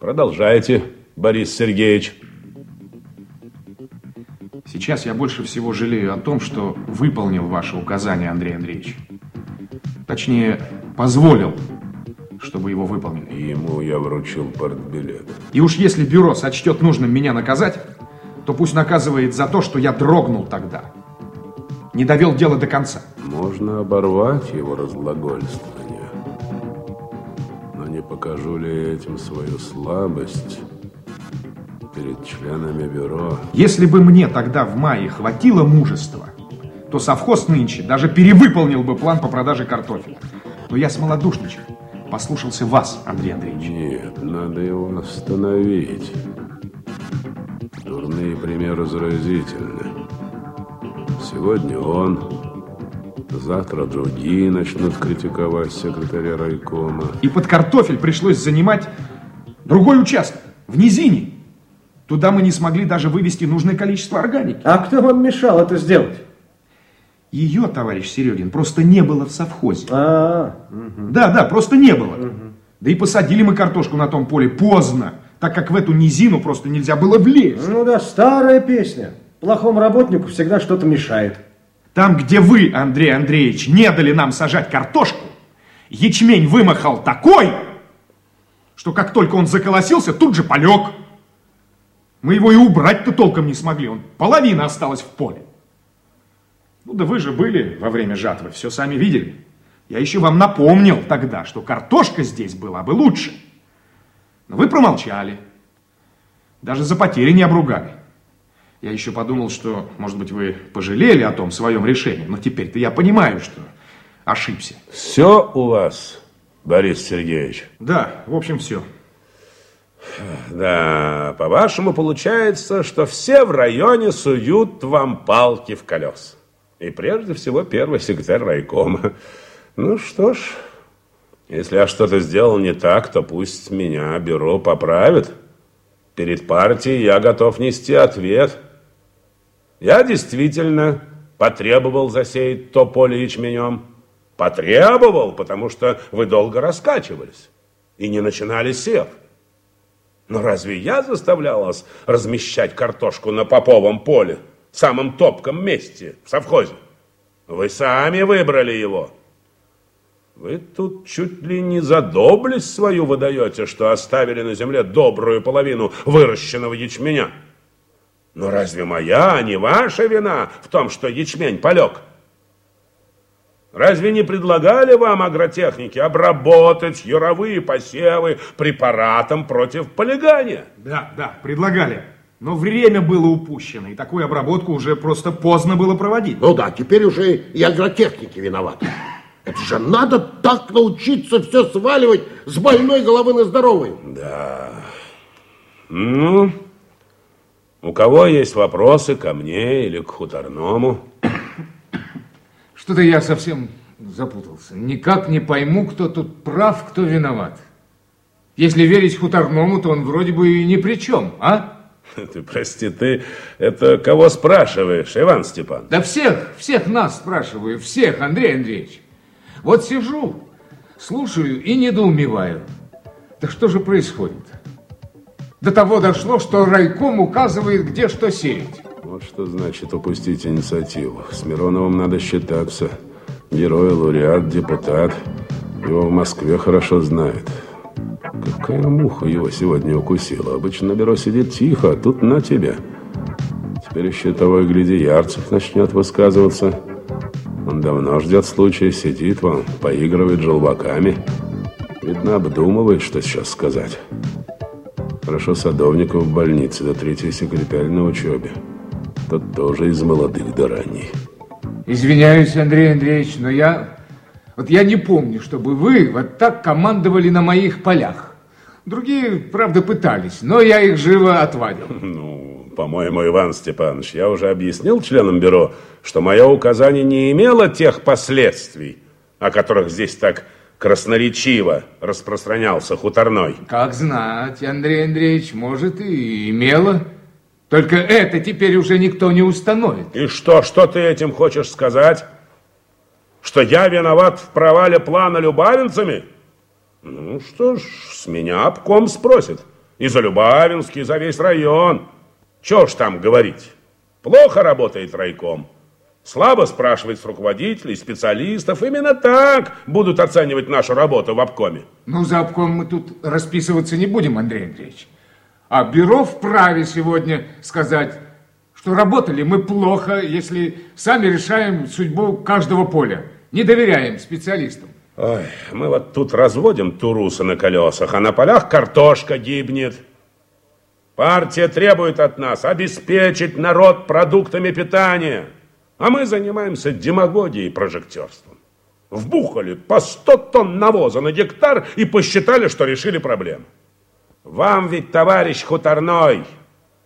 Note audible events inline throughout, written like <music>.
Продолжайте, Борис Сергеевич. Сейчас я больше всего жалею о том, что выполнил ваше указание, Андрей Андреевич. Точнее, позволил, чтобы его выполнили. Ему я вручил портбилет. И уж если бюро сочтет нужным меня наказать, то пусть наказывает за то, что я дрогнул тогда. Не довел дело до конца. Можно оборвать его разглагольствование. Не покажу ли этим свою слабость перед членами бюро? Если бы мне тогда в мае хватило мужества, то совхоз нынче даже перевыполнил бы план по продаже картофеля. Но я смолодушничал, послушался вас, Андрей Андреевич. Нет, надо его остановить. Дурные примеры заразительны. Сегодня он, завтра другие начнут критиковать секретаря райкома. И под картофель пришлось занимать другой участок, в низине. Туда мы не смогли даже вывести нужное количество органики. А кто вам мешал это сделать? Ее, товарищ Серегин, просто не было в совхозе. А, угу. Да, да, просто не было. Угу. Да и посадили мы картошку на том поле поздно, так как в эту низину просто нельзя было влезть. Ну да, старая песня. Плохому работнику всегда что-то мешает. Там, где вы, Андрей Андреевич, не дали нам сажать картошку, ячмень вымахал такой, что как только он заколосился, тут же полег. Мы его и убрать-то толком не смогли, он половина осталась в поле. Ну да вы же были во время жатвы, все сами видели. Я еще вам напомнил тогда, что картошка здесь была бы лучше. Но вы промолчали. Даже за потери не обругали. Я еще подумал, что, может быть, вы пожалели о том своем решении. Но теперь-то я понимаю, что ошибся. Все у вас, Борис Сергеевич? Да, в общем, все. Да, по-вашему, получается, что все в районе суют вам палки в колес. И прежде всего первый секретарь райкома. Ну что ж, если я что-то сделал не так, то пусть меня бюро поправит. Перед партией я готов нести ответ. Я действительно потребовал засеять то поле ячменем. Потребовал, потому что вы долго раскачивались и не начинали сев. Но разве я заставлял вас размещать картошку на поповом поле? самом топком месте в совхозе. Вы сами выбрали его. Вы тут чуть ли не за доблесть свою выдаете, что оставили на земле добрую половину выращенного ячменя. Но разве моя, а не ваша вина в том, что ячмень полег? Разве не предлагали вам агротехники обработать яровые посевы препаратом против полегания? Да, да, предлагали. Но время было упущено, и такую обработку уже просто поздно было проводить. Ну да, теперь уже и агротехники виноваты. Это же надо так научиться все сваливать с больной головы на здоровую. Да. Ну, у кого есть вопросы ко мне или к хуторному? Что-то я совсем запутался. Никак не пойму, кто тут прав, кто виноват. Если верить хуторному, то он вроде бы и ни при чем, а? <laughs> Ты прости, ты это кого спрашиваешь, Иван Степан? Да всех, всех нас спрашиваю, всех, Андрей Андреевич. Вот сижу, слушаю и недоумеваю. Да что же происходит? До того дошло, что райком указывает, где что сеять. Вот что значит упустить инициативу. С Мироновым надо считаться. Герой, лауреат, депутат. Его в Москве хорошо знают. Какая муха его сегодня укусила? Обычно на бюро сидит тихо, а тут на тебя. Теперь еще того и гляди, Ярцев начнет высказываться. Он давно ждет случая, сидит вон, поигрывает желваками. Видно, обдумывает, что сейчас сказать. Хорошо Садовников в больнице, да третий секретарь на учебе. Тот тоже из молодых до ранней. Извиняюсь, Андрей Андреевич, но я... Вот я не помню, чтобы вы вот так командовали на моих полях. Другие, правда, пытались, но я их живо отвадил. <laughs> Ну, по-моему, Иван Степанович, я уже объяснил членам бюро, что мое указание не имело тех последствий, о которых здесь так красноречиво распространялся хуторной. Как знать, Андрей Андреевич, может и имело. Только это теперь уже никто не установит. И что, что ты этим хочешь сказать? Что я виноват в провале плана любавинцами? Ну что ж, с меня обком спросит. И за Любавинский, и за весь район. Чего ж там говорить? Плохо работает райком. Слабо спрашивать с руководителей, специалистов. Именно так будут оценивать нашу работу в обкоме. Ну, за обком мы тут расписываться не будем, Андрей Андреевич. А бюро вправе сегодня сказать, что работали мы плохо, если сами решаем судьбу каждого поля. Не доверяем специалистам. Ой, мы вот тут разводим турусы на колесах, а на полях картошка гибнет. Партия требует от нас обеспечить народ продуктами питания. А мы занимаемся демагогией и прожектерством. Вбухали по 100 тонн навоза на гектар и посчитали, что решили проблему. Вам ведь, товарищ Хуторной,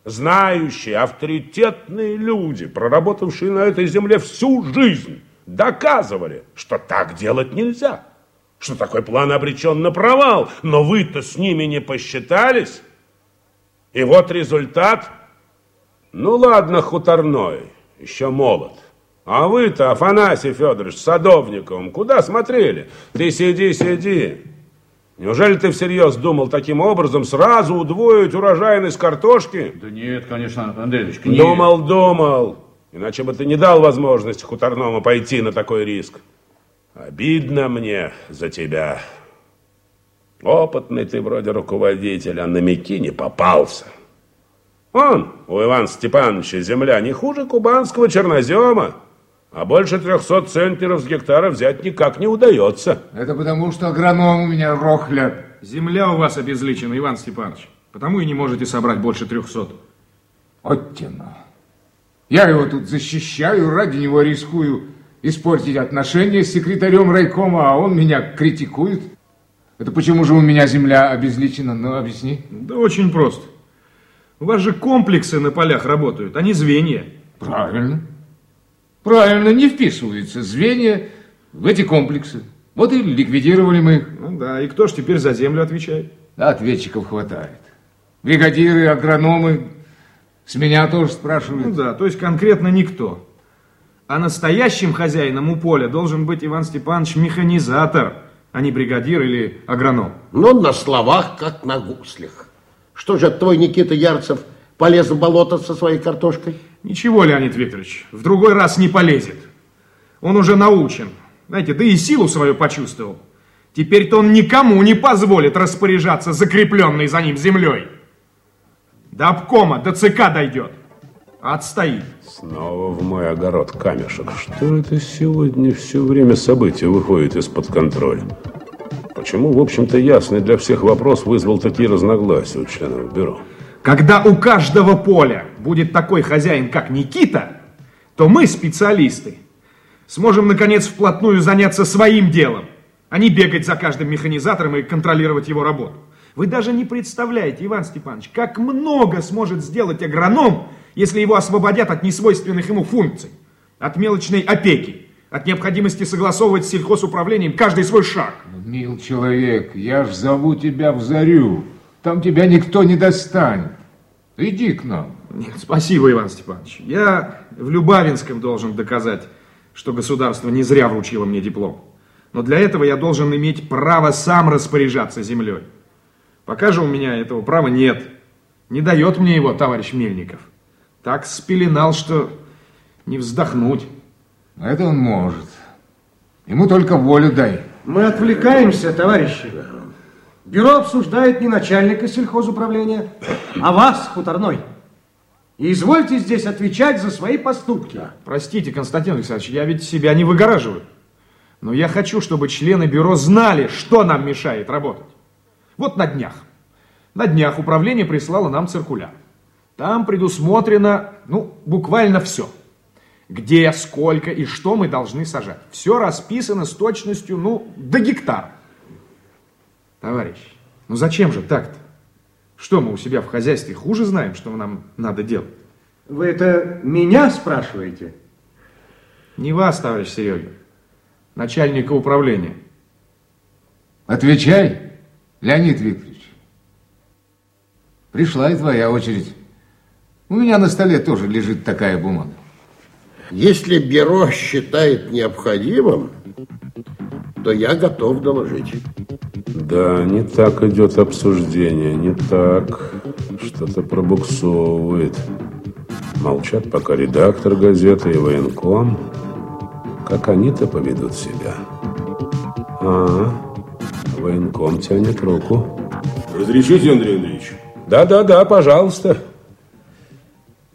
знающие, авторитетные люди, проработавшие на этой земле всю жизнь, доказывали, что так делать нельзя, что такой план обречен на провал, но вы-то с ними не посчитались. И вот результат. Ну ладно, Хуторной, еще молод. А вы-то, Афанасий Федорович, садовником, куда смотрели? Ты сиди, сиди. Неужели ты всерьез думал таким образом сразу удвоить урожайность картошки? Да нет, конечно, Андрей Ильич, нет. Думал, думал. Иначе бы ты не дал возможности хуторному пойти на такой риск. Обидно мне за тебя. Опытный ты вроде руководитель, а на мяки не попался. Он, у Ивана Степановича, земля не хуже кубанского чернозема. А больше 300 центнеров с гектара взять никак не удается. Это потому, что агроном у меня рохлят. Земля у вас обезличена, Иван Степанович. Потому и не можете собрать больше 300. Вот тема. Я его тут защищаю, ради него рискую испортить отношения с секретарем райкома, а он меня критикует. Это почему же у меня земля обезличена? Ну, объясни. Да очень просто. У вас же комплексы на полях работают, а не звенья. Правильно. Правильно, не вписываются звенья в эти комплексы. Вот и ликвидировали мы их. Ну да, и кто ж теперь за землю отвечает? Ответчиков хватает. Бригадиры, агрономы, с меня тоже спрашивают. Ну да, то есть конкретно никто. А настоящим хозяином у поля должен быть Иван Степанович механизатор, а не бригадир или агроном. Но на словах, как на гуслях. Что же твой Никита Ярцев полез в болото со своей картошкой? Ничего, Леонид Викторович, в другой раз не полезет. Он уже научен. Знаете, да и силу свою почувствовал. Теперь-то он никому не позволит распоряжаться закрепленной за ним землей. До обкома, до ЦК дойдет. Отстоит. Снова в мой огород камешек. Что это сегодня все время события выходит из-под контроля? Почему, в общем-то, ясный для всех вопрос вызвал такие разногласия у членов бюро? Когда у каждого поля будет такой хозяин, как Никита, то мы, специалисты, сможем, наконец, вплотную заняться своим делом, а не бегать за каждым механизатором и контролировать его работу. Вы даже не представляете, Иван Степанович, как много сможет сделать агроном, если его освободят от несвойственных ему функций, от мелочной опеки, от необходимости согласовывать с сельхозуправлением каждый свой шаг. Мил человек, я ж зову тебя в зарю. Там тебя никто не достанет. Иди к нам. Нет, спасибо, Иван Степанович. Я в Любавинском должен доказать, что государство не зря вручило мне диплом. Но для этого я должен иметь право сам распоряжаться землей. Пока же у меня этого права нет. Не дает мне его товарищ Мельников. Так спеленал, что не вздохнуть. Это он может. Ему только волю дай. Мы отвлекаемся, товарищи. Бюро обсуждает не начальника сельхозуправления, а вас, хуторной. И извольте здесь отвечать за свои поступки. Простите, Константин Александрович, я ведь себя не выгораживаю. Но я хочу, чтобы члены бюро знали, что нам мешает работать. Вот на днях. На днях управление прислало нам циркуляр. Там предусмотрено, ну, буквально все. Где, сколько и что мы должны сажать. Все расписано с точностью, ну, до гектара. Товарищ, ну зачем же так-то? Что мы у себя в хозяйстве хуже знаем, что нам надо делать? Вы это меня спрашиваете? Не вас, товарищ Серега, начальника управления. Отвечай, Леонид Викторович. Пришла и твоя очередь. У меня на столе тоже лежит такая бумага. Если бюро считает необходимым, то я готов доложить. Да, не так идет обсуждение, не так. Что-то пробуксовывает. Молчат пока редактор газеты и военком. Как они-то поведут себя? А, военком тянет руку. Разрешите, Андрей Андреевич? Да-да-да, пожалуйста.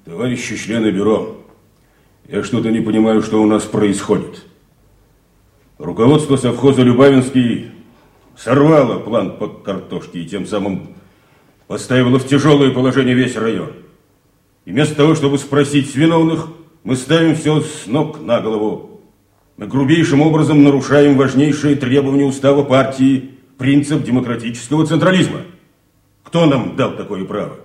Товарищи члены бюро, я что-то не понимаю, что у нас происходит. Руководство совхоза Любавинский сорвало план по картошке и тем самым поставило в тяжелое положение весь район. И вместо того, чтобы спросить виновных, мы ставим все с ног на голову. Мы грубейшим образом нарушаем важнейшие требования устава партии, принцип демократического централизма. Кто нам дал такое право?